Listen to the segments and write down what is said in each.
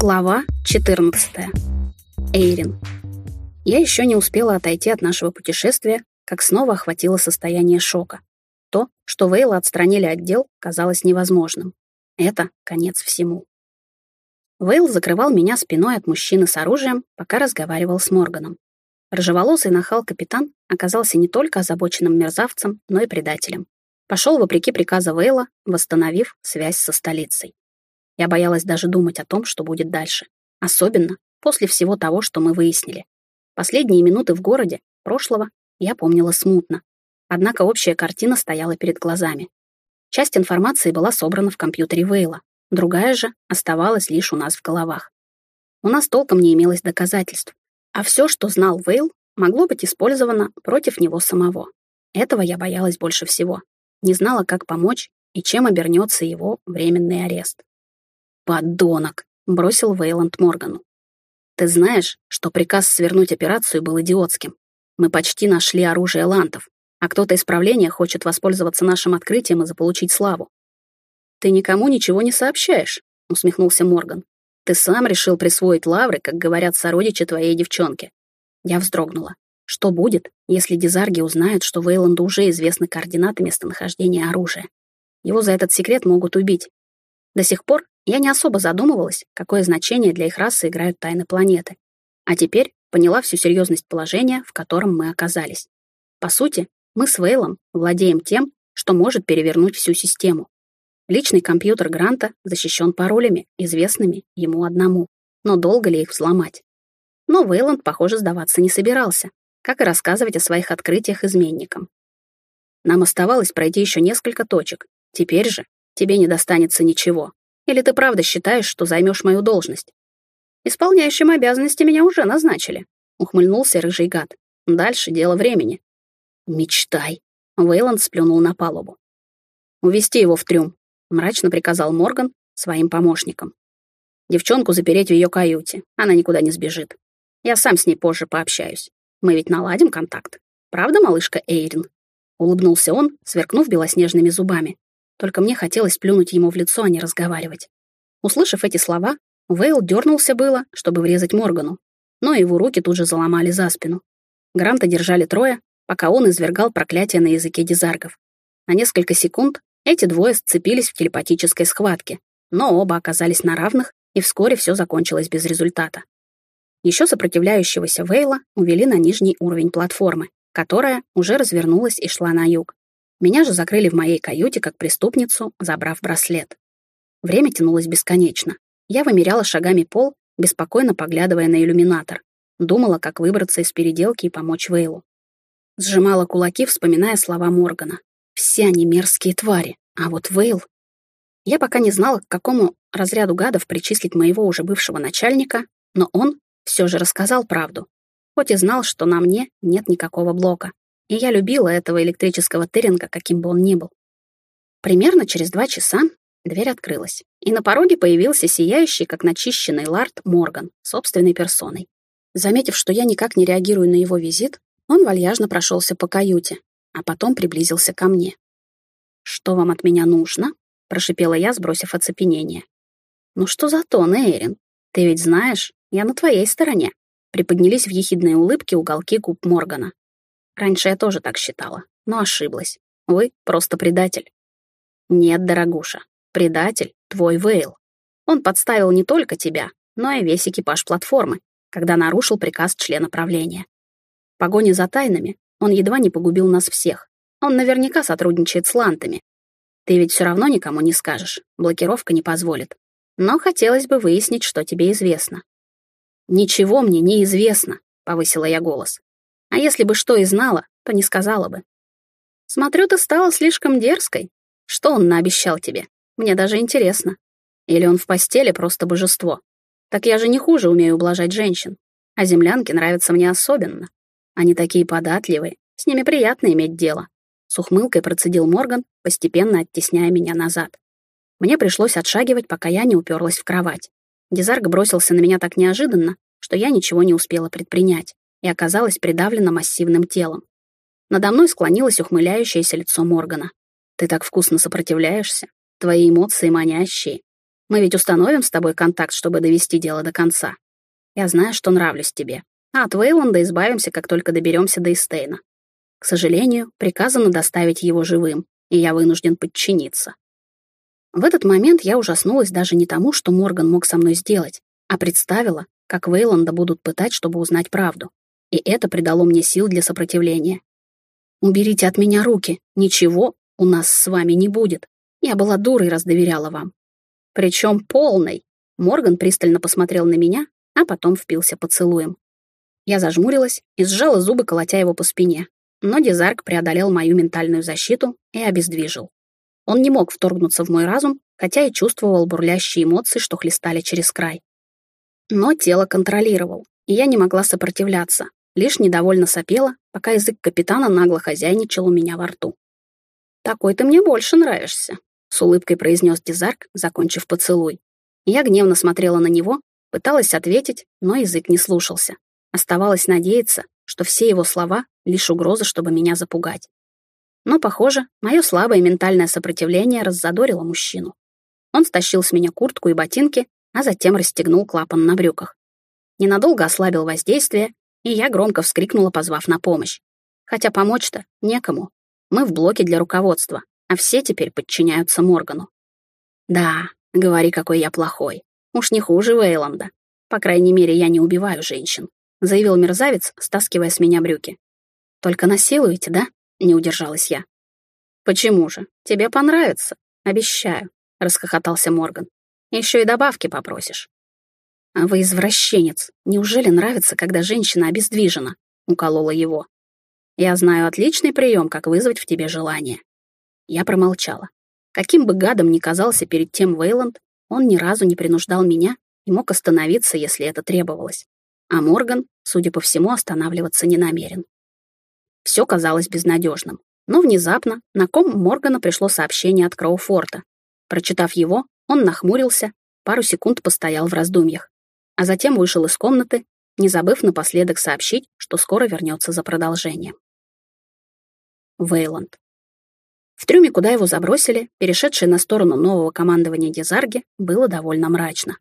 Глава 14. Эйрин. Я еще не успела отойти от нашего путешествия, как снова охватило состояние шока. То, что Вейла отстранили от дел, казалось невозможным. Это конец всему. Вейл закрывал меня спиной от мужчины с оружием, пока разговаривал с Морганом. Рыжеволосый нахал-капитан оказался не только озабоченным мерзавцем, но и предателем. Пошел вопреки приказа Вейла, восстановив связь со столицей. Я боялась даже думать о том, что будет дальше. Особенно после всего того, что мы выяснили. Последние минуты в городе, прошлого, я помнила смутно. Однако общая картина стояла перед глазами. Часть информации была собрана в компьютере Вейла, другая же оставалась лишь у нас в головах. У нас толком не имелось доказательств, а все, что знал Вейл, могло быть использовано против него самого. Этого я боялась больше всего. Не знала, как помочь и чем обернется его временный арест. «Подонок!» — бросил Вейланд Моргану. «Ты знаешь, что приказ свернуть операцию был идиотским. Мы почти нашли оружие лантов, а кто-то из правления хочет воспользоваться нашим открытием и заполучить славу». «Ты никому ничего не сообщаешь», — усмехнулся Морган. «Ты сам решил присвоить лавры, как говорят сородичи твоей девчонки». Я вздрогнула. Что будет, если Дизарги узнают, что Вейланду уже известны координаты местонахождения оружия? Его за этот секрет могут убить. До сих пор я не особо задумывалась, какое значение для их расы играют тайны планеты. А теперь поняла всю серьезность положения, в котором мы оказались. По сути, мы с Вейлом владеем тем, что может перевернуть всю систему. Личный компьютер Гранта защищен паролями, известными ему одному. Но долго ли их взломать? Но Вейланд, похоже, сдаваться не собирался, как и рассказывать о своих открытиях изменникам. Нам оставалось пройти еще несколько точек. Теперь же тебе не достанется ничего. Или ты правда считаешь, что займешь мою должность? Исполняющим обязанности меня уже назначили, ухмыльнулся рыжий гад. Дальше дело времени. Мечтай. Вейланд сплюнул на палубу. Увести его в трюм, мрачно приказал Морган своим помощникам. Девчонку запереть в ее каюте, она никуда не сбежит. Я сам с ней позже пообщаюсь. Мы ведь наладим контакт. Правда, малышка Эйрин? Улыбнулся он, сверкнув белоснежными зубами. Только мне хотелось плюнуть ему в лицо, а не разговаривать. Услышав эти слова, Вейл дернулся было, чтобы врезать Моргану, но его руки тут же заломали за спину. Гранта держали трое, пока он извергал проклятие на языке дизаргов. На несколько секунд эти двое сцепились в телепатической схватке, но оба оказались на равных, и вскоре все закончилось без результата. Еще сопротивляющегося Вейла увели на нижний уровень платформы, которая уже развернулась и шла на юг. Меня же закрыли в моей каюте как преступницу, забрав браслет. Время тянулось бесконечно. Я вымеряла шагами пол, беспокойно поглядывая на иллюминатор. Думала, как выбраться из переделки и помочь Вейлу. Сжимала кулаки, вспоминая слова Моргана. Все они мерзкие твари, а вот Вейл... Я пока не знала, к какому разряду гадов причислить моего уже бывшего начальника, но он все же рассказал правду. Хоть и знал, что на мне нет никакого блока и я любила этого электрического Терринга, каким бы он ни был. Примерно через два часа дверь открылась, и на пороге появился сияющий, как начищенный лард Морган, собственной персоной. Заметив, что я никак не реагирую на его визит, он вальяжно прошелся по каюте, а потом приблизился ко мне. «Что вам от меня нужно?» — прошипела я, сбросив оцепенение. «Ну что за тон, Эйрин? Ты ведь знаешь, я на твоей стороне». Приподнялись в ехидные улыбки уголки губ Моргана. Раньше я тоже так считала, но ошиблась. Вы просто предатель. Нет, дорогуша, предатель — твой Вейл. Он подставил не только тебя, но и весь экипаж платформы, когда нарушил приказ члена правления. В погоне за тайнами он едва не погубил нас всех. Он наверняка сотрудничает с лантами. Ты ведь все равно никому не скажешь, блокировка не позволит. Но хотелось бы выяснить, что тебе известно. «Ничего мне не известно», — повысила я голос. А если бы что и знала, то не сказала бы. Смотрю, ты стала слишком дерзкой. Что он наобещал тебе? Мне даже интересно. Или он в постели просто божество? Так я же не хуже умею ублажать женщин. А землянки нравятся мне особенно. Они такие податливые, с ними приятно иметь дело. С ухмылкой процедил Морган, постепенно оттесняя меня назад. Мне пришлось отшагивать, пока я не уперлась в кровать. Дизарг бросился на меня так неожиданно, что я ничего не успела предпринять и оказалась придавлена массивным телом. Надо мной склонилось ухмыляющееся лицо Моргана. «Ты так вкусно сопротивляешься. Твои эмоции манящие. Мы ведь установим с тобой контакт, чтобы довести дело до конца. Я знаю, что нравлюсь тебе. А от Вейланда избавимся, как только доберемся до Эстейна. К сожалению, приказано доставить его живым, и я вынужден подчиниться. В этот момент я ужаснулась даже не тому, что Морган мог со мной сделать, а представила, как Вейланда будут пытать, чтобы узнать правду. И это придало мне сил для сопротивления. «Уберите от меня руки. Ничего у нас с вами не будет. Я была дурой, раз доверяла вам. Причем полной. Морган пристально посмотрел на меня, а потом впился поцелуем. Я зажмурилась и сжала зубы, колотя его по спине. Но Дизарк преодолел мою ментальную защиту и обездвижил. Он не мог вторгнуться в мой разум, хотя и чувствовал бурлящие эмоции, что хлестали через край. Но тело контролировал, и я не могла сопротивляться, лишь недовольно сопела, пока язык капитана нагло хозяйничал у меня во рту. «Такой ты мне больше нравишься», с улыбкой произнес Дизарк, закончив поцелуй. Я гневно смотрела на него, пыталась ответить, но язык не слушался. Оставалось надеяться, что все его слова — лишь угроза, чтобы меня запугать. Но, похоже, мое слабое ментальное сопротивление раззадорило мужчину. Он стащил с меня куртку и ботинки, а затем расстегнул клапан на брюках. Ненадолго ослабил воздействие, и я громко вскрикнула, позвав на помощь. Хотя помочь-то некому. Мы в блоке для руководства, а все теперь подчиняются Моргану. Да, говори, какой я плохой. Уж не хуже Вейланда. По крайней мере, я не убиваю женщин, заявил мерзавец, стаскивая с меня брюки. Только насилуете, да? Не удержалась я. Почему же? Тебе понравится, обещаю, расхохотался Морган. Еще и добавки попросишь. А вы извращенец. Неужели нравится, когда женщина обездвижена? Уколола его. Я знаю отличный прием, как вызвать в тебе желание. Я промолчала. Каким бы гадом ни казался перед тем Вейланд, он ни разу не принуждал меня и мог остановиться, если это требовалось. А Морган, судя по всему, останавливаться не намерен. Все казалось безнадежным. Но внезапно на ком Моргана пришло сообщение от Кроуфорта. Прочитав его, он нахмурился, пару секунд постоял в раздумьях, а затем вышел из комнаты, не забыв напоследок сообщить, что скоро вернется за продолжением. Вейланд. В трюме, куда его забросили, перешедший на сторону нового командования Дезарги, было довольно мрачно.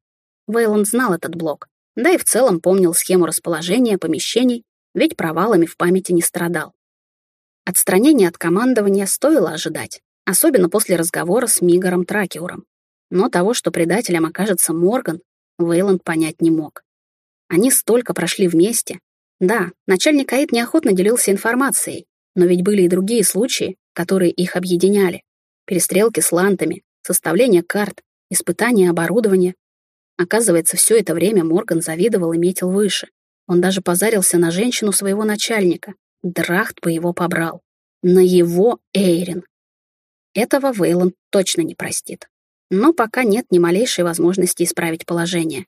Вейланд знал этот блок, да и в целом помнил схему расположения помещений, ведь провалами в памяти не страдал. Отстранение от командования стоило ожидать, особенно после разговора с Мигаром Тракиуром. Но того, что предателем окажется Морган, Вейланд понять не мог. Они столько прошли вместе. Да, начальник Аид неохотно делился информацией, но ведь были и другие случаи, которые их объединяли. Перестрелки с лантами, составление карт, испытание оборудования. Оказывается, все это время Морган завидовал и метил выше. Он даже позарился на женщину своего начальника. Драхт бы его побрал. На его Эйрин. Этого Вейланд точно не простит. Но пока нет ни малейшей возможности исправить положение.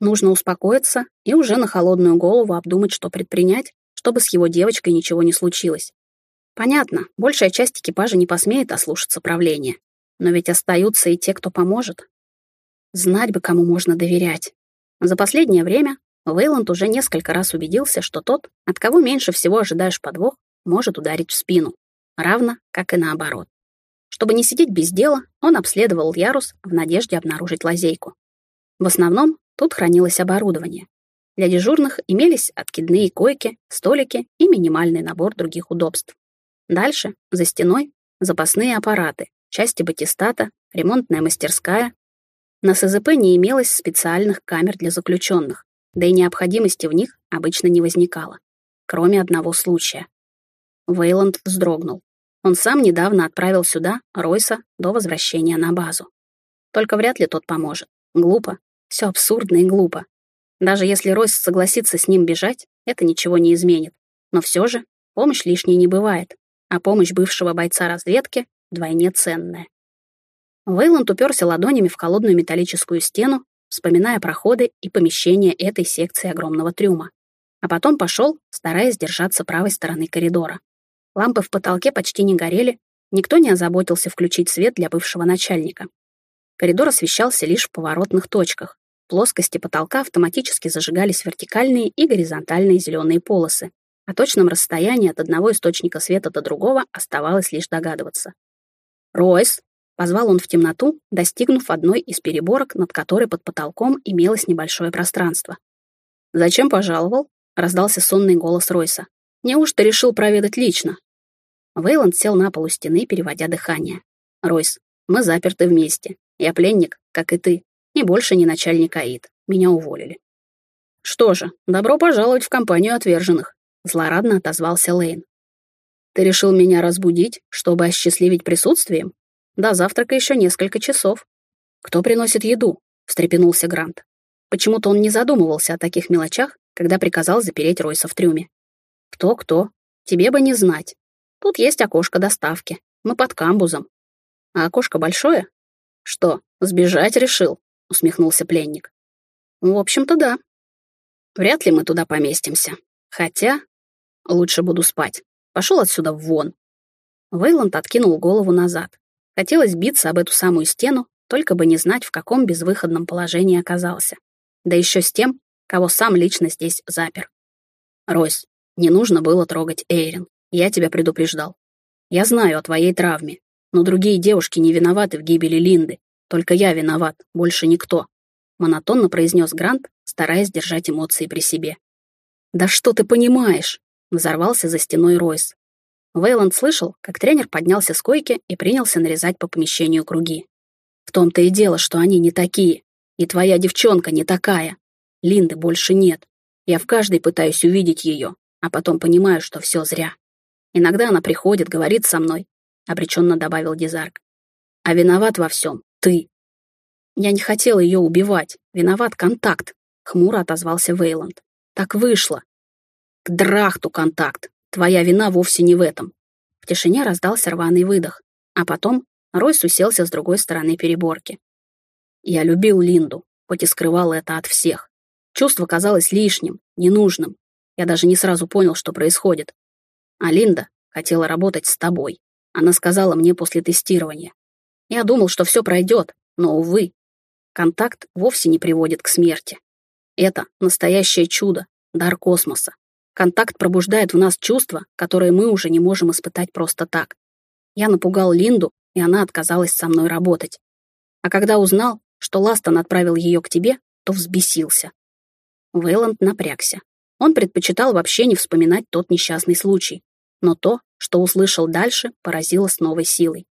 Нужно успокоиться и уже на холодную голову обдумать, что предпринять, чтобы с его девочкой ничего не случилось. Понятно, большая часть экипажа не посмеет ослушаться правления. Но ведь остаются и те, кто поможет. Знать бы, кому можно доверять. За последнее время Вейланд уже несколько раз убедился, что тот, от кого меньше всего ожидаешь подвох, может ударить в спину. Равно, как и наоборот. Чтобы не сидеть без дела, он обследовал ярус в надежде обнаружить лазейку. В основном тут хранилось оборудование. Для дежурных имелись откидные койки, столики и минимальный набор других удобств. Дальше, за стеной, запасные аппараты, части батистата, ремонтная мастерская. На СЗП не имелось специальных камер для заключенных, да и необходимости в них обычно не возникало, кроме одного случая. Вейланд вздрогнул. Он сам недавно отправил сюда Ройса до возвращения на базу. Только вряд ли тот поможет. Глупо. Все абсурдно и глупо. Даже если Ройс согласится с ним бежать, это ничего не изменит. Но все же помощь лишней не бывает а помощь бывшего бойца разведки вдвойне ценная. Вейланд уперся ладонями в холодную металлическую стену, вспоминая проходы и помещения этой секции огромного трюма. А потом пошел, стараясь держаться правой стороны коридора. Лампы в потолке почти не горели, никто не озаботился включить свет для бывшего начальника. Коридор освещался лишь в поворотных точках. В плоскости потолка автоматически зажигались вертикальные и горизонтальные зеленые полосы, о точном расстоянии от одного источника света до другого оставалось лишь догадываться. «Ройс!» Позвал он в темноту, достигнув одной из переборок, над которой под потолком имелось небольшое пространство. «Зачем пожаловал?» — раздался сонный голос Ройса. «Неужто решил проведать лично?» Вейланд сел на полу стены, переводя дыхание. «Ройс, мы заперты вместе. Я пленник, как и ты, и больше не начальник АИД. Меня уволили». «Что же, добро пожаловать в компанию отверженных», — злорадно отозвался Лейн. «Ты решил меня разбудить, чтобы осчастливить присутствием? До завтрака еще несколько часов. Кто приносит еду? встрепенулся Грант. Почему-то он не задумывался о таких мелочах, когда приказал запереть Ройса в трюме. Кто-кто? Тебе бы не знать. Тут есть окошко доставки. Мы под камбузом. А окошко большое? Что, сбежать решил? усмехнулся пленник. В общем-то, да. Вряд ли мы туда поместимся. Хотя лучше буду спать. Пошел отсюда вон. Вейланд откинул голову назад. Хотелось биться об эту самую стену, только бы не знать, в каком безвыходном положении оказался. Да еще с тем, кого сам лично здесь запер. Ройс, не нужно было трогать Эйрин. Я тебя предупреждал. Я знаю о твоей травме, но другие девушки не виноваты в гибели Линды. Только я виноват, больше никто. Монотонно произнес Грант, стараясь держать эмоции при себе. «Да что ты понимаешь?» — взорвался за стеной Ройс. Вейланд слышал, как тренер поднялся с койки и принялся нарезать по помещению круги. В том-то и дело, что они не такие. И твоя девчонка не такая. Линды больше нет. Я в каждой пытаюсь увидеть ее, а потом понимаю, что все зря. Иногда она приходит, говорит со мной, — обреченно добавил Дизарк. А виноват во всем ты. Я не хотел ее убивать. Виноват контакт, — хмуро отозвался Вейланд. Так вышло. К драхту контакт. Твоя вина вовсе не в этом. В тишине раздался рваный выдох, а потом Ройс уселся с другой стороны переборки. Я любил Линду, хоть и скрывал это от всех. Чувство казалось лишним, ненужным. Я даже не сразу понял, что происходит. А Линда хотела работать с тобой. Она сказала мне после тестирования. Я думал, что все пройдет, но, увы, контакт вовсе не приводит к смерти. Это настоящее чудо, дар космоса. Контакт пробуждает в нас чувства, которые мы уже не можем испытать просто так. Я напугал Линду, и она отказалась со мной работать. А когда узнал, что Ластон отправил ее к тебе, то взбесился. Вейланд напрягся. Он предпочитал вообще не вспоминать тот несчастный случай. Но то, что услышал дальше, поразило с новой силой.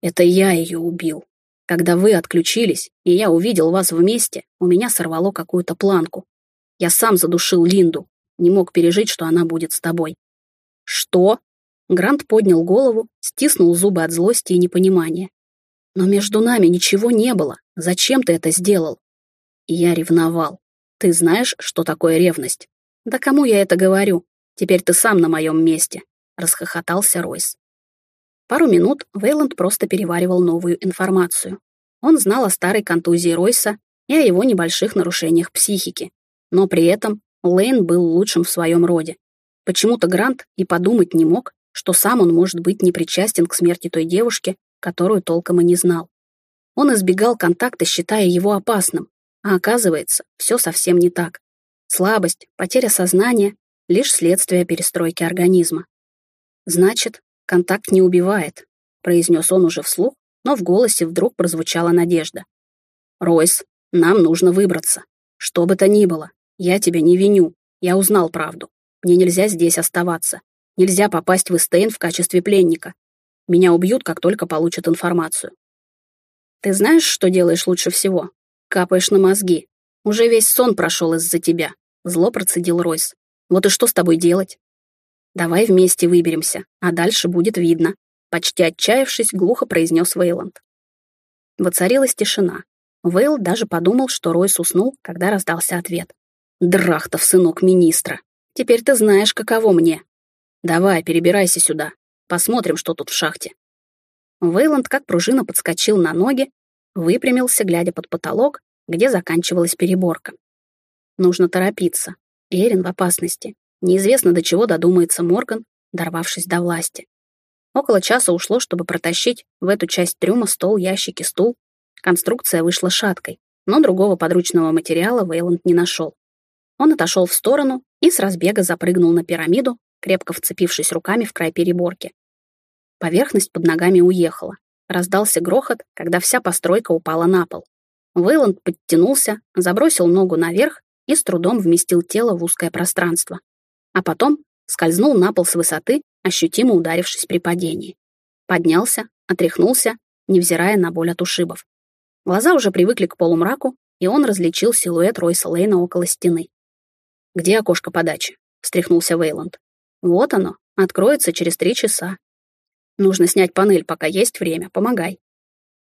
Это я ее убил. Когда вы отключились, и я увидел вас вместе, у меня сорвало какую-то планку. Я сам задушил Линду, не мог пережить, что она будет с тобой. Что? Грант поднял голову, стиснул зубы от злости и непонимания. Но между нами ничего не было. Зачем ты это сделал? Я ревновал. Ты знаешь, что такое ревность? Да кому я это говорю? Теперь ты сам на моем месте. Расхохотался Ройс. Пару минут Вейланд просто переваривал новую информацию. Он знал о старой контузии Ройса и о его небольших нарушениях психики, но при этом Лейн был лучшим в своем роде. Почему-то Грант и подумать не мог, что сам он может быть не причастен к смерти той девушки, которую толком и не знал. Он избегал контакта, считая его опасным, а оказывается, все совсем не так. Слабость, потеря сознания — лишь следствие перестройки организма. «Значит, контакт не убивает», — произнес он уже вслух, но в голосе вдруг прозвучала надежда. «Ройс, нам нужно выбраться. Что бы то ни было, я тебя не виню. Я узнал правду. Мне нельзя здесь оставаться. Нельзя попасть в Эстейн в качестве пленника. Меня убьют, как только получат информацию. Ты знаешь, что делаешь лучше всего? Капаешь на мозги. Уже весь сон прошел из-за тебя. Зло процедил Ройс. Вот и что с тобой делать? Давай вместе выберемся, а дальше будет видно. Почти отчаявшись, глухо произнес Вейланд. Воцарилась тишина. Вейл даже подумал, что Ройс уснул, когда раздался ответ. Драхтов, сынок министра. Теперь ты знаешь, каково мне. Давай, перебирайся сюда. Посмотрим, что тут в шахте. Вейланд как пружина подскочил на ноги, выпрямился, глядя под потолок, где заканчивалась переборка. Нужно торопиться. Эрин в опасности. Неизвестно, до чего додумается Морган, дорвавшись до власти. Около часа ушло, чтобы протащить в эту часть трюма стол, ящики, стул. Конструкция вышла шаткой, но другого подручного материала Вейланд не нашел. Он отошел в сторону и с разбега запрыгнул на пирамиду, крепко вцепившись руками в край переборки. Поверхность под ногами уехала. раздался грохот, когда вся постройка упала на пол. Вейланд подтянулся, забросил ногу наверх и с трудом вместил тело в узкое пространство. А потом скользнул на пол с высоты, ощутимо ударившись при падении. Поднялся, отряхнулся, невзирая на боль от ушибов. Глаза уже привыкли к полумраку, и он различил силуэт Ройса Лейна около стены. «Где окошко подачи?» — встряхнулся Вейланд. «Вот оно, откроется через три часа. Нужно снять панель, пока есть время, помогай».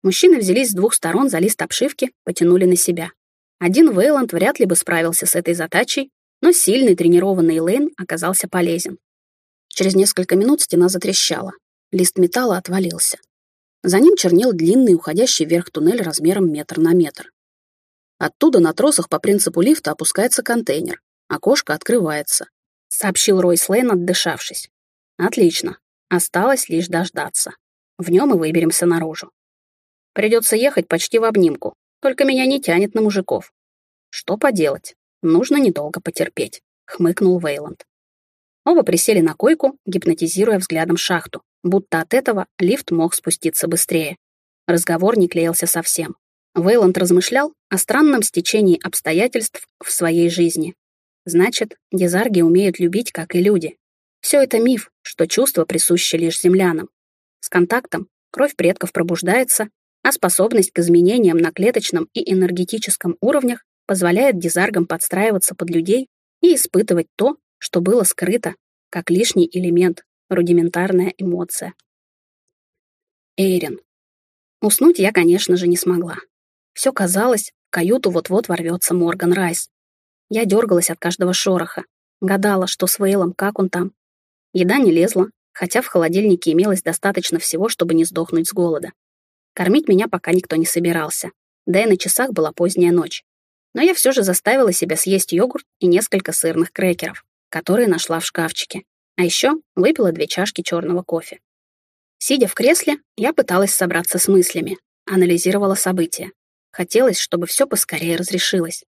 Мужчины взялись с двух сторон за лист обшивки, потянули на себя. Один Вейланд вряд ли бы справился с этой задачей, но сильный тренированный Лейн оказался полезен. Через несколько минут стена затрещала. Лист металла отвалился. За ним чернел длинный, уходящий вверх туннель размером метр на метр. Оттуда на тросах по принципу лифта опускается контейнер. Окошко открывается. Сообщил Ройс Лейн, отдышавшись. Отлично. Осталось лишь дождаться. В нем и выберемся наружу. Придется ехать почти в обнимку. Только меня не тянет на мужиков. Что поделать? Нужно недолго потерпеть, хмыкнул Вейланд. Оба присели на койку, гипнотизируя взглядом шахту, будто от этого лифт мог спуститься быстрее. Разговор не клеился совсем. Вейланд размышлял о странном стечении обстоятельств в своей жизни. Значит, дизарги умеют любить, как и люди. Все это миф, что чувство присуще лишь землянам. С контактом кровь предков пробуждается, а способность к изменениям на клеточном и энергетическом уровнях позволяет дизаргам подстраиваться под людей и испытывать то, что было скрыто, как лишний элемент, рудиментарная эмоция. Эйрин. Уснуть я, конечно же, не смогла. Все казалось, в каюту вот-вот ворвется Морган Райс. Я дергалась от каждого шороха, гадала, что с Вейлом, как он там. Еда не лезла, хотя в холодильнике имелось достаточно всего, чтобы не сдохнуть с голода. Кормить меня пока никто не собирался, да и на часах была поздняя ночь. Но я все же заставила себя съесть йогурт и несколько сырных крекеров, которые нашла в шкафчике. А еще выпила две чашки черного кофе. Сидя в кресле, я пыталась собраться с мыслями, анализировала события. Хотелось, чтобы все поскорее разрешилось.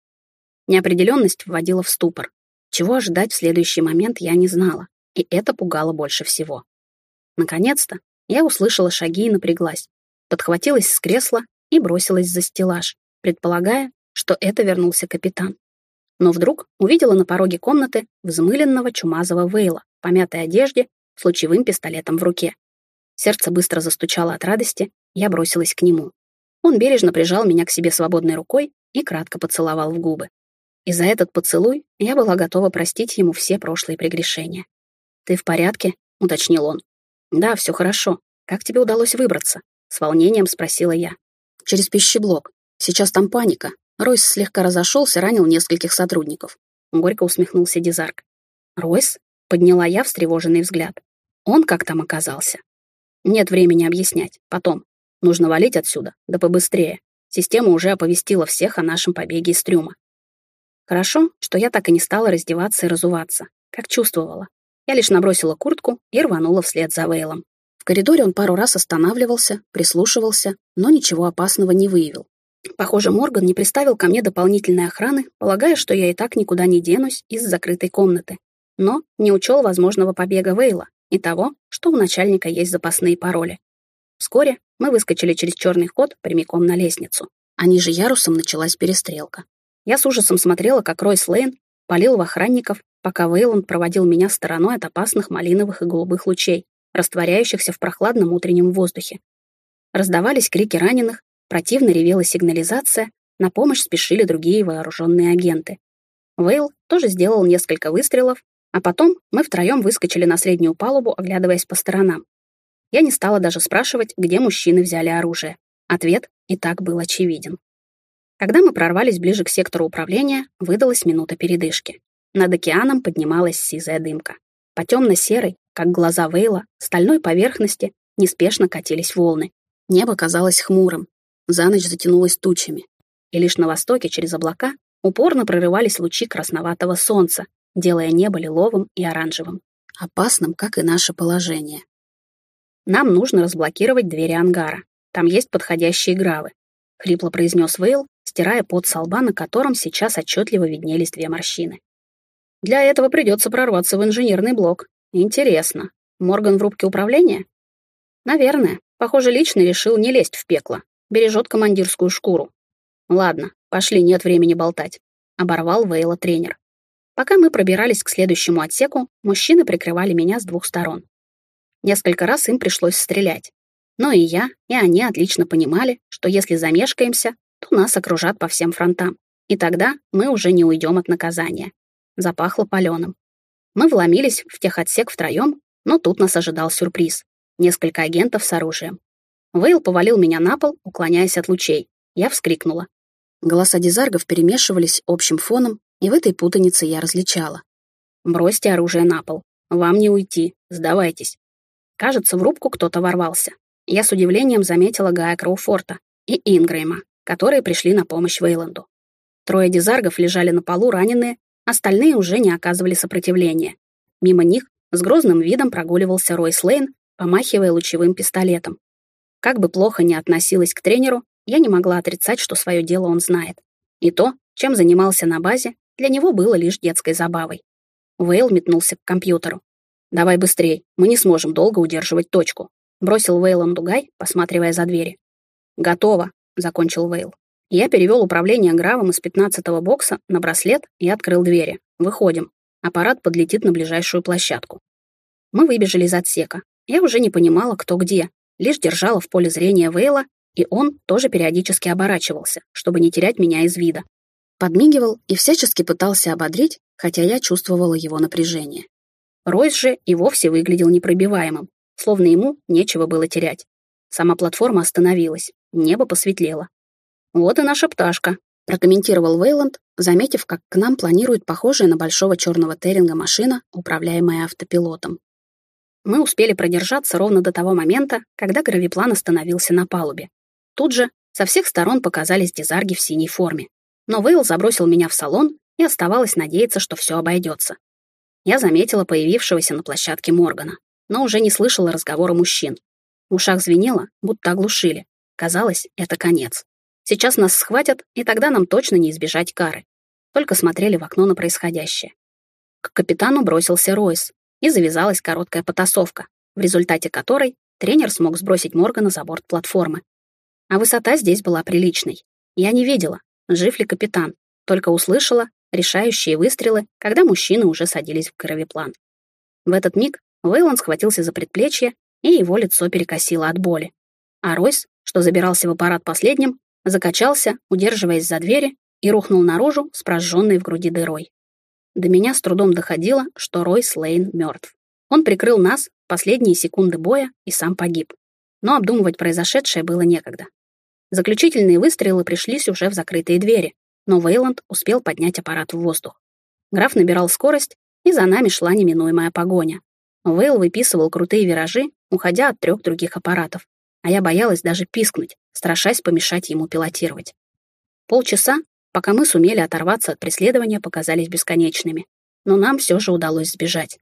Неопределенность вводила в ступор. Чего ожидать в следующий момент я не знала, и это пугало больше всего. Наконец-то я услышала шаги и напряглась, подхватилась с кресла и бросилась за стеллаж, предполагая, что это вернулся капитан. Но вдруг увидела на пороге комнаты взмыленного чумазого Вейла помятой одежде с лучевым пистолетом в руке. Сердце быстро застучало от радости, я бросилась к нему. Он бережно прижал меня к себе свободной рукой и кратко поцеловал в губы. И за этот поцелуй я была готова простить ему все прошлые прегрешения. «Ты в порядке?» — уточнил он. «Да, все хорошо. Как тебе удалось выбраться?» — с волнением спросила я. «Через пищеблок. Сейчас там паника». Ройс слегка разошелся, ранил нескольких сотрудников. Горько усмехнулся Дизарк. «Ройс?» — подняла я встревоженный взгляд. «Он как там оказался?» «Нет времени объяснять. Потом. Нужно валить отсюда, да побыстрее. Система уже оповестила всех о нашем побеге из трюма. Хорошо, что я так и не стала раздеваться и разуваться, как чувствовала. Я лишь набросила куртку и рванула вслед за Вейлом. В коридоре он пару раз останавливался, прислушивался, но ничего опасного не выявил. Похоже, Морган не приставил ко мне дополнительной охраны, полагая, что я и так никуда не денусь из закрытой комнаты. Но не учел возможного побега Вейла и того, что у начальника есть запасные пароли. Вскоре мы выскочили через черный ход прямиком на лестницу, а ниже ярусом началась перестрелка. Я с ужасом смотрела, как Ройс Лейн палил в охранников, пока Вейланд проводил меня стороной от опасных малиновых и голубых лучей, растворяющихся в прохладном утреннем воздухе. Раздавались крики раненых, противно ревела сигнализация, на помощь спешили другие вооруженные агенты. Вейл тоже сделал несколько выстрелов, а потом мы втроем выскочили на среднюю палубу, оглядываясь по сторонам. Я не стала даже спрашивать, где мужчины взяли оружие. Ответ и так был очевиден. Когда мы прорвались ближе к сектору управления, выдалась минута передышки. Над океаном поднималась сизая дымка. По темно-серой, как глаза Вейла, стальной поверхности неспешно катились волны. Небо казалось хмурым, за ночь затянулось тучами. И лишь на востоке, через облака, упорно прорывались лучи красноватого солнца, делая небо лиловым и оранжевым. Опасным, как и наше положение. Нам нужно разблокировать двери ангара. Там есть подходящие гравы. Хрипло произнес Вейл, стирая пот со лба, на котором сейчас отчетливо виднелись две морщины. Для этого придется прорваться в инженерный блок. Интересно. Морган в рубке управления? Наверное, Похоже, лично решил не лезть в пекло. Бережет командирскую шкуру. Ладно, пошли, нет времени болтать. Оборвал Вейла тренер. Пока мы пробирались к следующему отсеку, мужчины прикрывали меня с двух сторон. Несколько раз им пришлось стрелять. Но и я, и они отлично понимали, что если замешкаемся, то нас окружат по всем фронтам. И тогда мы уже не уйдем от наказания. Запахло паленым. Мы вломились в техотсек втроем, но тут нас ожидал сюрприз. Несколько агентов с оружием. Вейл повалил меня на пол, уклоняясь от лучей. Я вскрикнула. Голоса дизаргов перемешивались общим фоном, и в этой путанице я различала. «Бросьте оружие на пол. Вам не уйти. Сдавайтесь». Кажется, в рубку кто-то ворвался. Я с удивлением заметила Гая Кроуфорта и Ингрэма, которые пришли на помощь Вейланду. Трое дизаргов лежали на полу раненые, остальные уже не оказывали сопротивления. Мимо них с грозным видом прогуливался Рой Слейн, помахивая лучевым пистолетом. Как бы плохо ни относилась к тренеру, я не могла отрицать, что свое дело он знает. И то, чем занимался на базе, для него было лишь детской забавой. Вейл метнулся к компьютеру. «Давай быстрей, мы не сможем долго удерживать точку», бросил Вейланду Гай, посматривая за двери. «Готово», — закончил Вейл. Я перевел управление гравом из 15-го бокса на браслет и открыл двери. Выходим. Аппарат подлетит на ближайшую площадку. Мы выбежали из отсека. Я уже не понимала, кто где, лишь держала в поле зрения Вейла, и он тоже периодически оборачивался, чтобы не терять меня из вида. Подмигивал и всячески пытался ободрить, хотя я чувствовала его напряжение. Ройс же и вовсе выглядел непробиваемым, словно ему нечего было терять. Сама платформа остановилась, небо посветлело. «Вот и наша пташка», — прокомментировал Вейланд, заметив, как к нам планирует похожая на большого черного терринга машина, управляемая автопилотом. Мы успели продержаться ровно до того момента, когда гравиплан остановился на палубе. Тут же со всех сторон показались дизарги в синей форме. Но Вейл забросил меня в салон, и оставалось надеяться, что все обойдется. Я заметила появившегося на площадке Моргана, но уже не слышала разговора мужчин. В ушах звенело, будто оглушили. Казалось, это конец. Сейчас нас схватят, и тогда нам точно не избежать кары. Только смотрели в окно на происходящее. К капитану бросился Ройс, и завязалась короткая потасовка, в результате которой тренер смог сбросить Моргана за борт платформы. А высота здесь была приличной. Я не видела, жив ли капитан, только услышала решающие выстрелы, когда мужчины уже садились в кровеплан. В этот миг Вейлон схватился за предплечье, и его лицо перекосило от боли. А Ройс, что забирался в аппарат последним, закачался, удерживаясь за двери, и рухнул наружу с прожженной в груди дырой. До меня с трудом доходило, что Рой Слейн мертв. Он прикрыл нас последние секунды боя и сам погиб. Но обдумывать произошедшее было некогда. Заключительные выстрелы пришлись уже в закрытые двери, но Вейланд успел поднять аппарат в воздух. Граф набирал скорость, и за нами шла неминуемая погоня. Вейл выписывал крутые виражи, уходя от трех других аппаратов, а я боялась даже пискнуть, страшась помешать ему пилотировать. Полчаса пока мы сумели оторваться от преследования, показались бесконечными. Но нам все же удалось сбежать.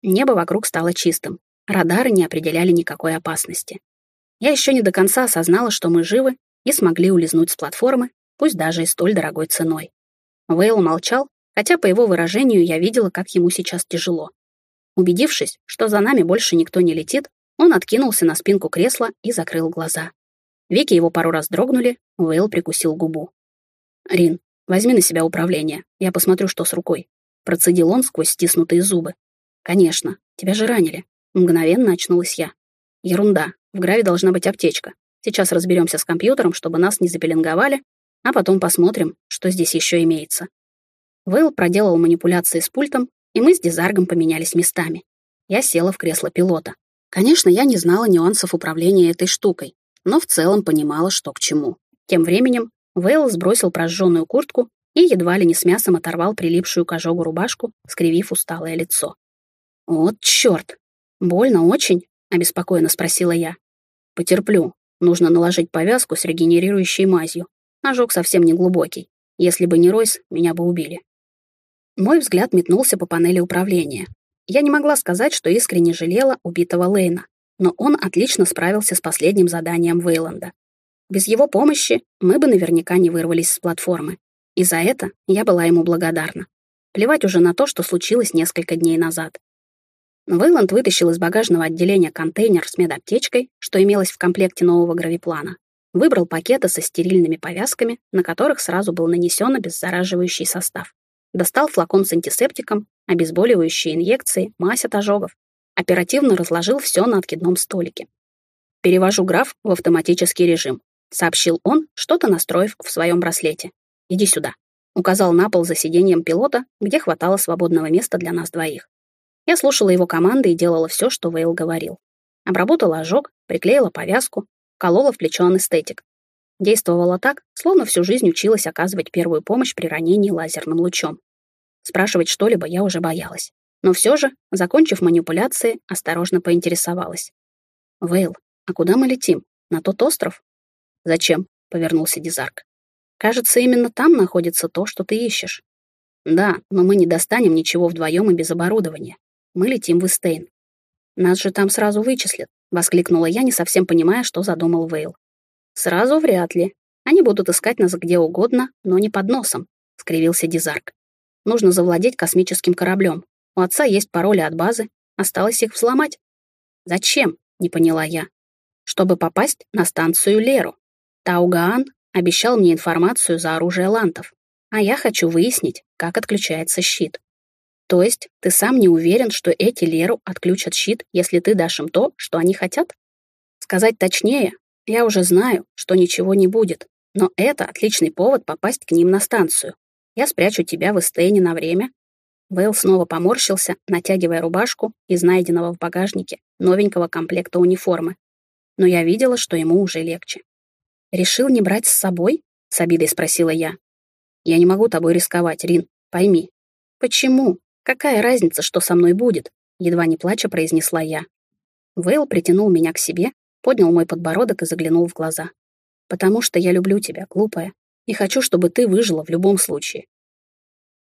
Небо вокруг стало чистым. Радары не определяли никакой опасности. Я еще не до конца осознала, что мы живы и смогли улизнуть с платформы, пусть даже и столь дорогой ценой. Вейл молчал, хотя по его выражению я видела, как ему сейчас тяжело. Убедившись, что за нами больше никто не летит, он откинулся на спинку кресла и закрыл глаза. Веки его пару раз дрогнули, Вейл прикусил губу. «Рин, возьми на себя управление, я посмотрю, что с рукой». Процедил он сквозь стиснутые зубы. «Конечно, тебя же ранили». Мгновенно очнулась я. «Ерунда, в Граве должна быть аптечка. Сейчас разберемся с компьютером, чтобы нас не запеленговали, а потом посмотрим, что здесь еще имеется». Вейл проделал манипуляции с пультом, и мы с Дизаргом поменялись местами. Я села в кресло пилота. Конечно, я не знала нюансов управления этой штукой, но в целом понимала, что к чему. Тем временем Вейл сбросил прожженную куртку и едва ли не с мясом оторвал прилипшую к ожогу рубашку, скривив усталое лицо. «Вот черт! Больно очень?» — обеспокоенно спросила я. «Потерплю. Нужно наложить повязку с регенерирующей мазью. Ожог совсем не глубокий. Если бы не Ройс, меня бы убили». Мой взгляд метнулся по панели управления. Я не могла сказать, что искренне жалела убитого Лейна, но он отлично справился с последним заданием Вейланда. Без его помощи мы бы наверняка не вырвались с платформы. И за это я была ему благодарна. Плевать уже на то, что случилось несколько дней назад. Вейланд вытащил из багажного отделения контейнер с медаптечкой, что имелось в комплекте нового гравиплана. Выбрал пакеты со стерильными повязками, на которых сразу был нанесен обеззараживающий состав. Достал флакон с антисептиком, обезболивающие инъекции, мазь от ожогов. Оперативно разложил все на откидном столике. «Перевожу граф в автоматический режим», — сообщил он, что-то настроив в своем браслете. «Иди сюда», — указал на пол за сиденьем пилота, где хватало свободного места для нас двоих. Я слушала его команды и делала все, что Вейл говорил. Обработала ожог, приклеила повязку, колола в плечо анестетик. Действовала так, словно всю жизнь училась оказывать первую помощь при ранении лазерным лучом. Спрашивать что-либо я уже боялась. Но все же, закончив манипуляции, осторожно поинтересовалась. «Вейл, а куда мы летим? На тот остров?» «Зачем?» — повернулся Дизарк. «Кажется, именно там находится то, что ты ищешь». «Да, но мы не достанем ничего вдвоем и без оборудования. Мы летим в Истейн. Нас же там сразу вычислят, воскликнула я, не совсем понимая, что задумал Вейл. Сразу вряд ли. Они будут искать нас где угодно, но не под носом, скривился Дизарк. Нужно завладеть космическим кораблем. У отца есть пароли от базы, осталось их взломать. Зачем? Не поняла я. Чтобы попасть на станцию Леру. Таугаан обещал мне информацию за оружие лантов, а я хочу выяснить, как отключается щит. То есть ты сам не уверен, что эти Леру отключат щит, если ты дашь им то, что они хотят? Сказать точнее, я уже знаю, что ничего не будет, но это отличный повод попасть к ним на станцию. Я спрячу тебя в Эстейне на время. Вейл снова поморщился, натягивая рубашку из найденного в багажнике новенького комплекта униформы. Но я видела, что ему уже легче. «Решил не брать с собой?» — с обидой спросила я. «Я не могу тобой рисковать, Рин, пойми». «Почему?» «Какая разница, что со мной будет?» — едва не плача произнесла я. Вейл притянул меня к себе, поднял мой подбородок и заглянул в глаза. «Потому что я люблю тебя, глупая, и хочу, чтобы ты выжила в любом случае».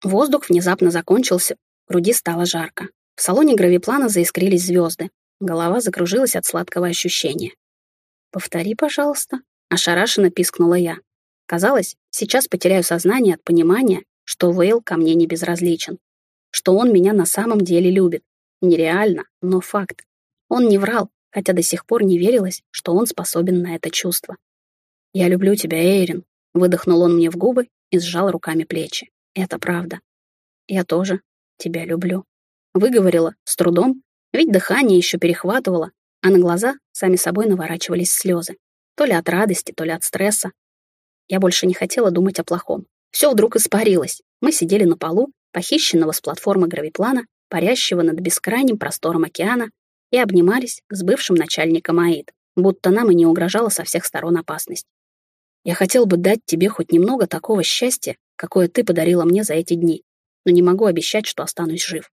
Воздух внезапно закончился, груди стало жарко. В салоне гравиплана заискрились звезды. Голова закружилась от сладкого ощущения. «Повтори, пожалуйста», — ошарашенно пискнула я. Казалось, сейчас потеряю сознание от понимания, что Вейл ко мне не безразличен что он меня на самом деле любит. Нереально, но факт. Он не врал, хотя до сих пор не верилось, что он способен на это чувство. «Я люблю тебя, Эйрин», — выдохнул он мне в губы и сжал руками плечи. «Это правда. Я тоже тебя люблю». Выговорила с трудом, ведь дыхание еще перехватывало, а на глаза сами собой наворачивались слезы. То ли от радости, то ли от стресса. Я больше не хотела думать о плохом. Все вдруг испарилось. Мы сидели на полу, похищенного с платформы гравиплана, парящего над бескрайним простором океана, и обнимались с бывшим начальником АИД, будто нам и не угрожала со всех сторон опасность. Я хотел бы дать тебе хоть немного такого счастья, какое ты подарила мне за эти дни, но не могу обещать, что останусь жив.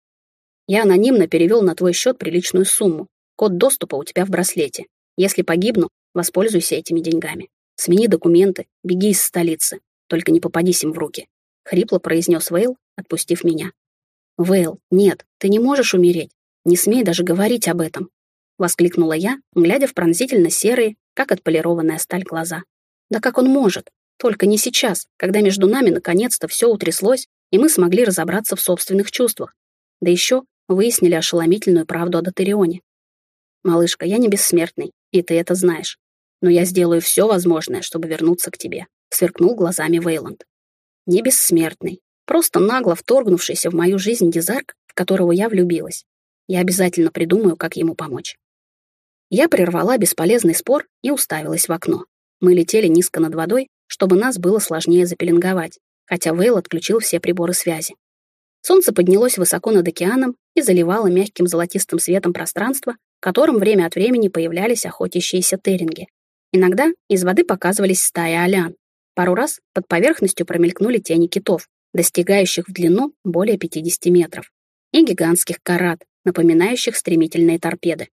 Я анонимно перевел на твой счет приличную сумму. Код доступа у тебя в браслете. Если погибну, воспользуйся этими деньгами. Смени документы, беги из столицы. Только не попадись им в руки. Хрипло произнес Вейл, отпустив меня. «Вейл, нет, ты не можешь умереть. Не смей даже говорить об этом!» Воскликнула я, глядя в пронзительно серые, как отполированная сталь глаза. «Да как он может? Только не сейчас, когда между нами наконец-то все утряслось, и мы смогли разобраться в собственных чувствах. Да еще выяснили ошеломительную правду о Дотерионе. Малышка, я не бессмертный, и ты это знаешь. Но я сделаю все возможное, чтобы вернуться к тебе», — сверкнул глазами Вейланд. «Не бессмертный, Просто нагло вторгнувшийся в мою жизнь Дизарк, в которого я влюбилась. Я обязательно придумаю, как ему помочь. Я прервала бесполезный спор и уставилась в окно. Мы летели низко над водой, чтобы нас было сложнее запеленговать, хотя Вейл отключил все приборы связи. Солнце поднялось высоко над океаном и заливало мягким золотистым светом пространство, в котором время от времени появлялись охотящиеся теринги. Иногда из воды показывались стаи олян. Пару раз под поверхностью промелькнули тени китов, достигающих в длину более 50 метров, и гигантских карат, напоминающих стремительные торпеды.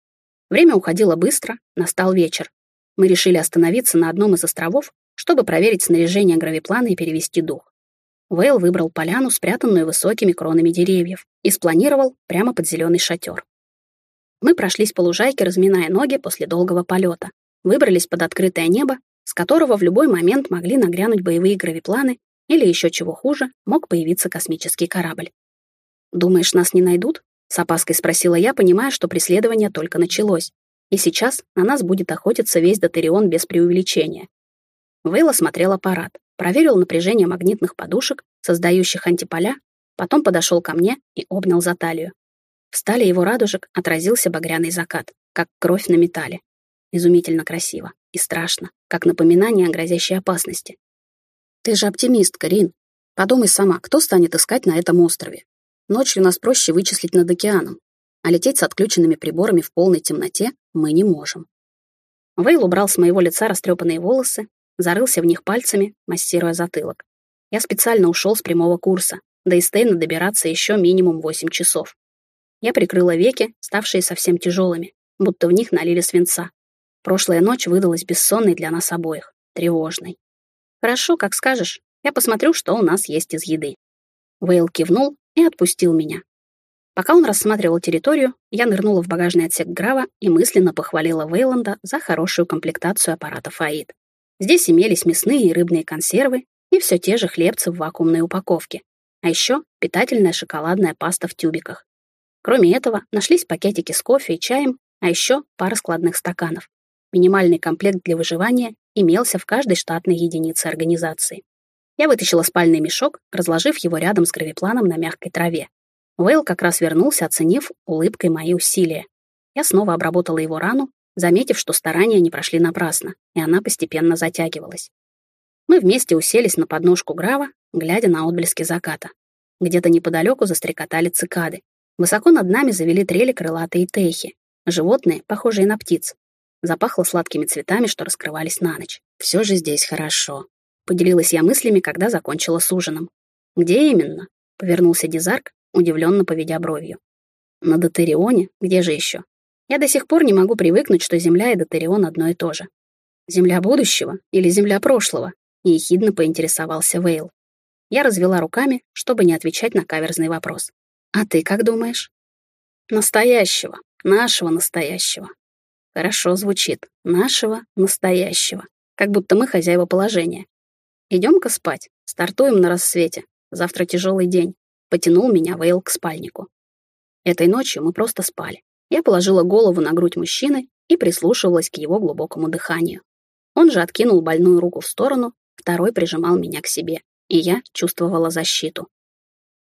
Время уходило быстро, настал вечер. Мы решили остановиться на одном из островов, чтобы проверить снаряжение гравиплана и перевести дух. Вейл выбрал поляну, спрятанную высокими кронами деревьев, и спланировал прямо под зеленый шатер. Мы прошлись по лужайке, разминая ноги после долгого полета, выбрались под открытое небо, с которого в любой момент могли нагрянуть боевые гравипланы или еще чего хуже, мог появиться космический корабль. «Думаешь, нас не найдут?» С опаской спросила я, понимая, что преследование только началось. И сейчас на нас будет охотиться весь Дотерион без преувеличения. Вейла смотрел аппарат, проверил напряжение магнитных подушек, создающих антиполя, потом подошел ко мне и обнял за талию. В стали его радужек отразился багряный закат, как кровь на металле. Изумительно красиво и страшно, как напоминание о грозящей опасности. «Ты же оптимист, Карин. Подумай сама, кто станет искать на этом острове? Ночью нас проще вычислить над океаном, а лететь с отключенными приборами в полной темноте мы не можем». Вейл убрал с моего лица растрепанные волосы, зарылся в них пальцами, массируя затылок. Я специально ушел с прямого курса, до Эстейна добираться еще минимум 8 часов. Я прикрыла веки, ставшие совсем тяжелыми, будто в них налили свинца. Прошлая ночь выдалась бессонной для нас обоих, тревожной. «Хорошо, как скажешь. Я посмотрю, что у нас есть из еды». Вейл кивнул и отпустил меня. Пока он рассматривал территорию, я нырнула в багажный отсек Грава и мысленно похвалила Вейланда за хорошую комплектацию аппарата Фаид. Здесь имелись мясные и рыбные консервы и все те же хлебцы в вакуумной упаковке, а еще питательная шоколадная паста в тюбиках. Кроме этого, нашлись пакетики с кофе и чаем, а еще пара складных стаканов. Минимальный комплект для выживания имелся в каждой штатной единице организации. Я вытащила спальный мешок, разложив его рядом с гравипланом на мягкой траве. Уэйл как раз вернулся, оценив улыбкой мои усилия. Я снова обработала его рану, заметив, что старания не прошли напрасно, и она постепенно затягивалась. Мы вместе уселись на подножку Грава, глядя на отблески заката. Где-то неподалеку застрекотали цикады. Высоко над нами завели трели крылатые тейхи, животные, похожие на птиц, Запахло сладкими цветами, что раскрывались на ночь. Все же здесь хорошо. Поделилась я мыслями, когда закончила с ужином. «Где именно?» — повернулся Дизарк, удивленно поведя бровью. «На Дотерионе? Где же еще? Я до сих пор не могу привыкнуть, что Земля и Дотерион одно и то же. Земля будущего или Земля прошлого?» — ехидно поинтересовался Вейл. Я развела руками, чтобы не отвечать на каверзный вопрос. «А ты как думаешь?» «Настоящего, нашего настоящего», Хорошо звучит. Нашего, настоящего. Как будто мы хозяева положения. Идем-ка спать. Стартуем на рассвете. Завтра тяжелый день. Потянул меня Вейл к спальнику. Этой ночью мы просто спали. Я положила голову на грудь мужчины и прислушивалась к его глубокому дыханию. Он же откинул больную руку в сторону, второй прижимал меня к себе, и я чувствовала защиту.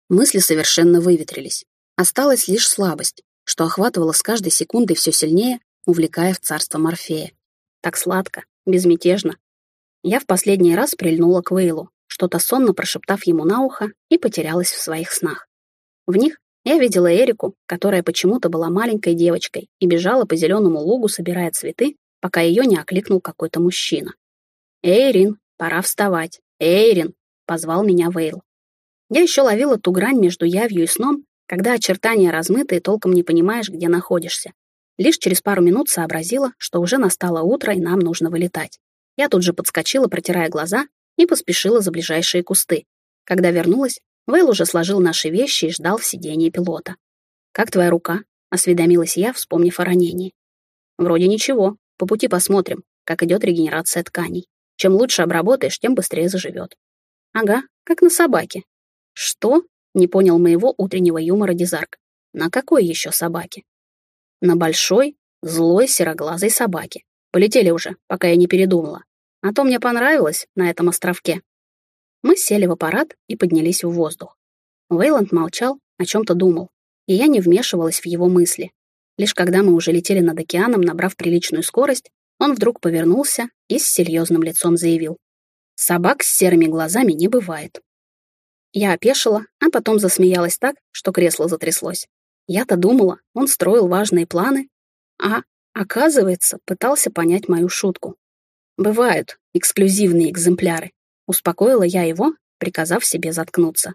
Мысли совершенно выветрились. Осталась лишь слабость, что охватывала с каждой секундой все сильнее увлекая в царство Морфея. Так сладко, безмятежно. Я в последний раз прильнула к Вейлу, что-то сонно прошептав ему на ухо, и потерялась в своих снах. В них я видела Эрику, которая почему-то была маленькой девочкой и бежала по зеленому лугу, собирая цветы, пока ее не окликнул какой-то мужчина. «Эйрин, пора вставать! Эйрин!» — позвал меня Вейл. Я еще ловила ту грань между явью и сном, когда очертания размыты и толком не понимаешь, где находишься. Лишь через пару минут сообразила, что уже настало утро и нам нужно вылетать. Я тут же подскочила, протирая глаза, и поспешила за ближайшие кусты. Когда вернулась, Вейл уже сложил наши вещи и ждал в сидении пилота. «Как твоя рука?» — осведомилась я, вспомнив о ранении. «Вроде ничего. По пути посмотрим, как идет регенерация тканей. Чем лучше обработаешь, тем быстрее заживет». «Ага, как на собаке». «Что?» — не понял моего утреннего юмора Дизарк. «На какой еще собаке?» на большой, злой сероглазой собаке. Полетели уже, пока я не передумала. А то мне понравилось на этом островке. Мы сели в аппарат и поднялись в воздух. Вейланд молчал, о чем-то думал, и я не вмешивалась в его мысли. Лишь когда мы уже летели над океаном, набрав приличную скорость, он вдруг повернулся и с серьезным лицом заявил. «Собак с серыми глазами не бывает». Я опешила, а потом засмеялась так, что кресло затряслось. Я-то думала, он строил важные планы, а, оказывается, пытался понять мою шутку. Бывают эксклюзивные экземпляры. Успокоила я его, приказав себе заткнуться.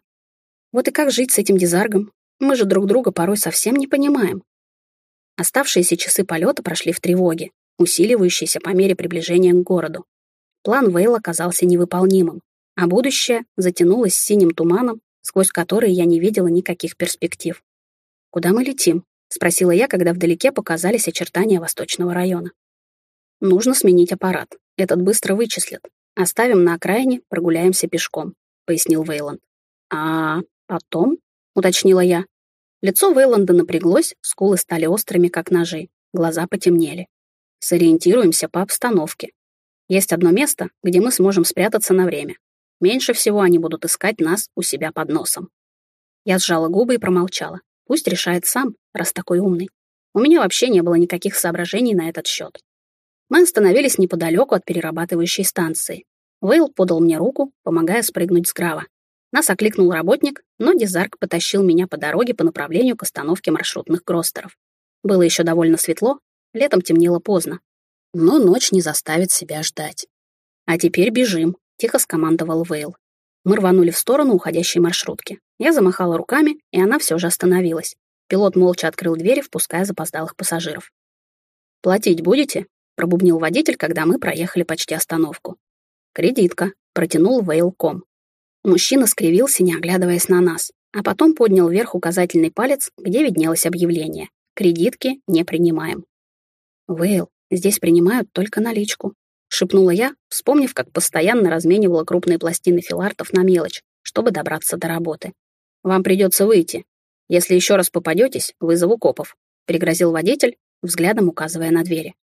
Вот и как жить с этим дизаргом? Мы же друг друга порой совсем не понимаем. Оставшиеся часы полета прошли в тревоге, усиливающейся по мере приближения к городу. План Вейла оказался невыполнимым, а будущее затянулось синим туманом, сквозь который я не видела никаких перспектив. «Куда мы летим?» — спросила я, когда вдалеке показались очертания восточного района. «Нужно сменить аппарат. Этот быстро вычислят. Оставим на окраине, прогуляемся пешком», — пояснил Вейланд. «А потом?» — уточнила я. Лицо Вейланда напряглось, скулы стали острыми, как ножи, глаза потемнели. Сориентируемся по обстановке. Есть одно место, где мы сможем спрятаться на время. Меньше всего они будут искать нас у себя под носом. Я сжала губы и промолчала. Пусть решает сам, раз такой умный. У меня вообще не было никаких соображений на этот счет. Мы остановились неподалеку от перерабатывающей станции. Вейл подал мне руку, помогая спрыгнуть с грава. Нас окликнул работник, но Дизарк потащил меня по дороге по направлению к остановке маршрутных гростеров. Было еще довольно светло, летом темнело поздно. Но ночь не заставит себя ждать. «А теперь бежим», — тихо скомандовал Вейл. Мы рванули в сторону уходящей маршрутки. Я замахала руками, и она все же остановилась. Пилот молча открыл двери, впуская запоздалых пассажиров. «Платить будете?» — пробубнил водитель, когда мы проехали почти остановку. «Кредитка», — протянул Вейл ком. Мужчина скривился, не оглядываясь на нас, а потом поднял вверх указательный палец, где виднелось объявление. «Кредитки не принимаем». «Вейл, здесь принимают только наличку», — шепнула я, вспомнив, как постоянно разменивала крупные пластины филартов на мелочь, чтобы добраться до работы. «Вам придется выйти. Если еще раз попадетесь, вызову копов», — пригрозил водитель, взглядом указывая на двери.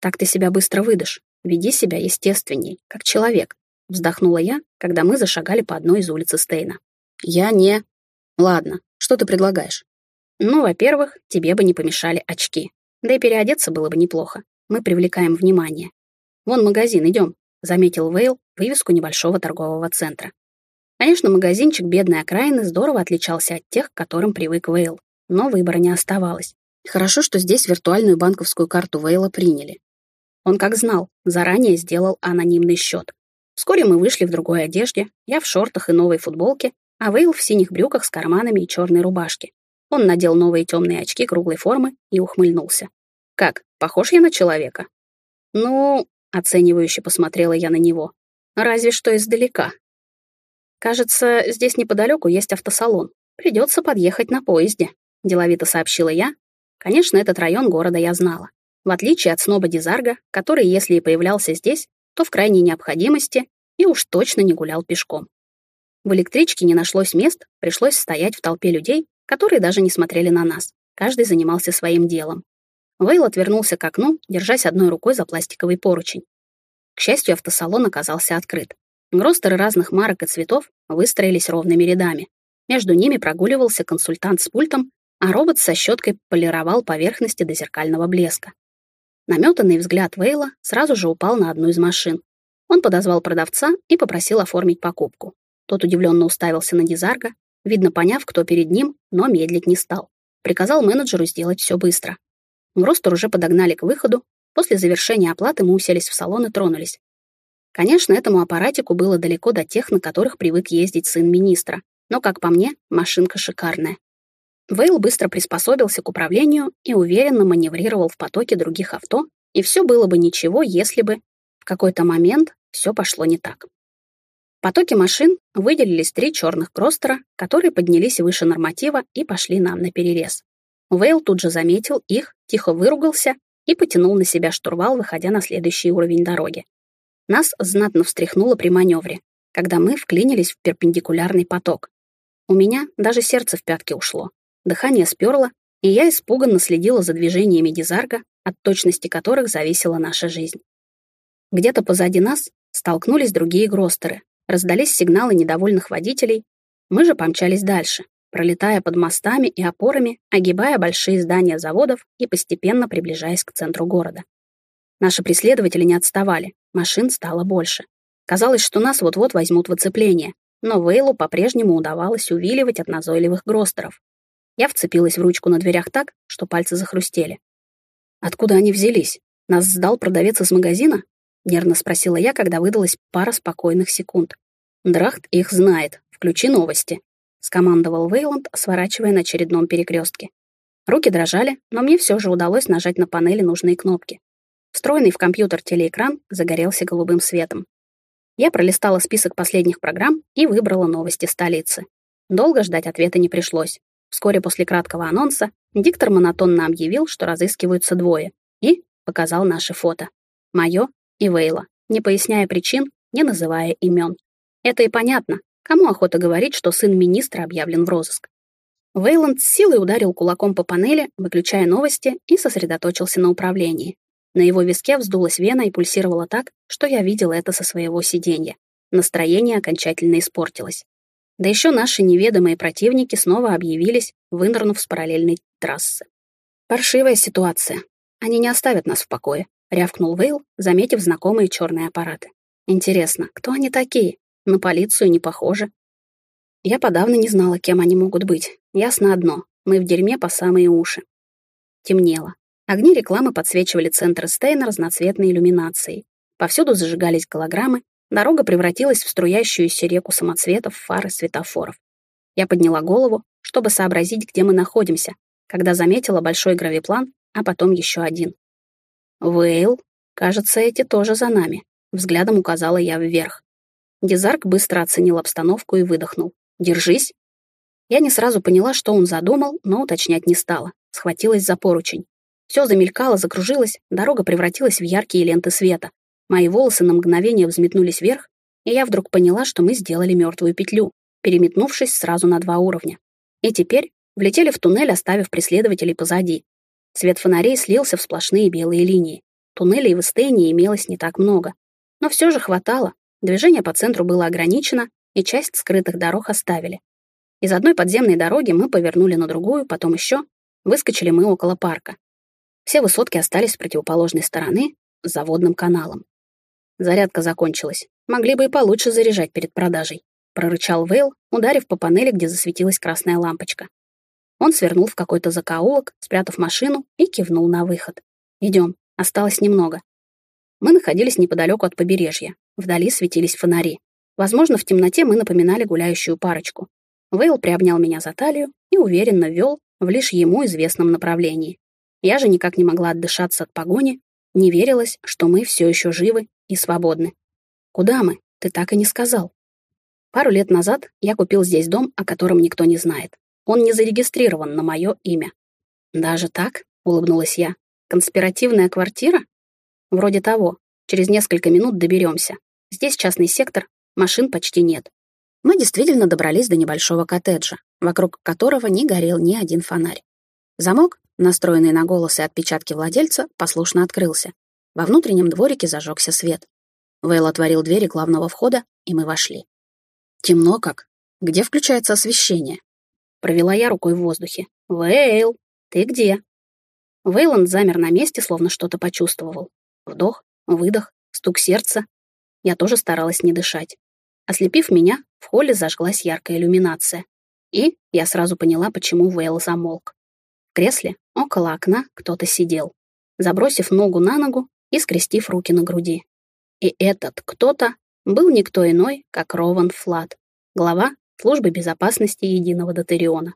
«Так ты себя быстро выдашь. Веди себя естественней, как человек, Вздохнула я, когда мы зашагали по одной из улиц Стейна. Я не... Ладно, что ты предлагаешь? Ну, во-первых, тебе бы не помешали очки. Да и переодеться было бы неплохо. Мы привлекаем внимание. Вон магазин, идем, заметил Вейл вывеску небольшого торгового центра. Конечно, магазинчик бедной окраины здорово отличался от тех, к которым привык Вейл, но выбора не оставалось. Хорошо, что здесь виртуальную банковскую карту Вейла приняли. Он как знал, заранее сделал анонимный счет. Вскоре мы вышли в другой одежде, я в шортах и новой футболке, а Вейл в синих брюках с карманами и черной рубашке. Он надел новые темные очки круглой формы и ухмыльнулся. «Как, похож я на человека?» «Ну...» — оценивающе посмотрела я на него. «Разве что издалека». «Кажется, здесь неподалеку есть автосалон. Придется подъехать на поезде», — деловито сообщила я. Конечно, этот район города я знала. В отличие от сноба Дизарга, который, если и появлялся здесь, то в крайней необходимости и уж точно не гулял пешком. В электричке не нашлось мест, пришлось стоять в толпе людей, которые даже не смотрели на нас. Каждый занимался своим делом. Вейл отвернулся к окну, держась одной рукой за пластиковый поручень. К счастью, автосалон оказался открыт. Гростеры разных марок и цветов выстроились ровными рядами. Между ними прогуливался консультант с пультом, а робот со щеткой полировал поверхности до зеркального блеска. Наметанный взгляд Вейла сразу же упал на одну из машин. Он подозвал продавца и попросил оформить покупку. Тот удивленно уставился на Дизарга, видно поняв, кто перед ним, но медлить не стал. Приказал менеджеру сделать все быстро. Гростер уже подогнали к выходу. После завершения оплаты мы уселись в салон и тронулись. Конечно, этому аппаратику было далеко до тех, на которых привык ездить сын министра. Но, как по мне, машинка шикарная. Вейл быстро приспособился к управлению и уверенно маневрировал в потоке других авто, и все было бы ничего, если бы в какой-то момент все пошло не так. В потоке машин выделились три черных кростера, которые поднялись выше норматива и пошли нам на перерез. Вейл тут же заметил их, тихо выругался и потянул на себя штурвал, выходя на следующий уровень дороги. Нас знатно встряхнуло при маневре, когда мы вклинились в перпендикулярный поток. У меня даже сердце в пятки ушло. Дыхание сперло, и я испуганно следила за движениями Дизарга, от точности которых зависела наша жизнь. Где-то позади нас столкнулись другие гростеры, раздались сигналы недовольных водителей, мы же помчались дальше, пролетая под мостами и опорами, огибая большие здания заводов и постепенно приближаясь к центру города. Наши преследователи не отставали, машин стало больше. Казалось, что нас вот-вот возьмут в оцепление, но Вейлу по-прежнему удавалось увиливать от назойливых гростеров. Я вцепилась в ручку на дверях так, что пальцы захрустели. «Откуда они взялись? Нас сдал продавец из магазина?» — нервно спросила я, когда выдалась пара спокойных секунд. «Драхт их знает. Включи новости», — скомандовал Вейланд, сворачивая на очередном перекрестке. Руки дрожали, но мне все же удалось нажать на панели нужные кнопки. Встроенный в компьютер телеэкран загорелся голубым светом. Я пролистала список последних программ и выбрала новости столицы. Долго ждать ответа не пришлось. Вскоре после краткого анонса диктор монотонно объявил, что разыскиваются двое, и показал наши фото. Мое и Вейла, не поясняя причин, не называя имен. Это и понятно. Кому охота говорить, что сын министра объявлен в розыск? Вейланд с силой ударил кулаком по панели, выключая новости, и сосредоточился на управлении. На его виске вздулась вена и пульсировала так, что я видела это со своего сиденья. Настроение окончательно испортилось. Да еще наши неведомые противники снова объявились, вынырнув с параллельной трассы. Паршивая ситуация. Они не оставят нас в покое, рявкнул Вейл, заметив знакомые черные аппараты. Интересно, кто они такие? На полицию не похоже. Я подавно не знала, кем они могут быть. Ясно одно — мы в дерьме по самые уши. Темнело. Огни рекламы подсвечивали центр Стейна разноцветной иллюминацией. Повсюду зажигались голограммы, дорога превратилась в струящуюся реку самоцветов, фар и светофоров. Я подняла голову, чтобы сообразить, где мы находимся, когда заметила большой гравиплан, а потом еще один. «Вейл, кажется, эти тоже за нами», — взглядом указала я вверх. Дизарк быстро оценил обстановку и выдохнул. «Держись!» Я не сразу поняла, что он задумал, но уточнять не стала. Схватилась за поручень. Все замелькало, закружилось, дорога превратилась в яркие ленты света. Мои волосы на мгновение взметнулись вверх, и я вдруг поняла, что мы сделали мертвую петлю, переметнувшись сразу на два уровня. И теперь влетели в туннель, оставив преследователей позади. Свет фонарей слился в сплошные белые линии. Туннелей в Эстении имелось не так много. Но все же хватало. Движение по центру было ограничено, и часть скрытых дорог оставили. Из одной подземной дороги мы повернули на другую, потом еще. Выскочили мы около парка. Все высотки остались с противоположной стороны, с заводным каналом. Зарядка закончилась. Могли бы и получше заряжать перед продажей, прорычал Вейл, ударив по панели, где засветилась красная лампочка. Он свернул в какой-то закоулок, спрятав машину и кивнул на выход. Идем, осталось немного. Мы находились неподалеку от побережья. Вдали светились фонари. Возможно, в темноте мы напоминали гуляющую парочку. Вейл приобнял меня за талию и уверенно вел в лишь ему известном направлении. Я же никак не могла отдышаться от погони, не верилось, что мы все еще живы и свободны. Куда мы? Ты так и не сказал. Пару лет назад я купил здесь дом, о котором никто не знает. Он не зарегистрирован на мое имя. Даже так? Улыбнулась я. Конспиративная квартира? Вроде того. Через несколько минут доберемся. Здесь частный сектор, машин почти нет. Мы действительно добрались до небольшого коттеджа, вокруг которого не горел ни один фонарь. Замок, настроенный на голос и отпечатки владельца, послушно открылся. Во внутреннем дворике зажегся свет. Вейл отворил двери главного входа, и мы вошли. Темно как. Где включается освещение? Провела я рукой в воздухе. «Вейл, ты где?» Вейланд замер на месте, словно что-то почувствовал. Вдох, выдох, стук сердца. Я тоже старалась не дышать. Ослепив меня, в холле зажглась яркая иллюминация. И я сразу поняла, почему Вейл замолк кресле около окна кто-то сидел, забросив ногу на ногу и скрестив руки на груди. И этот кто-то был никто иной, как Рован Флат, глава службы безопасности Единого Дотериона.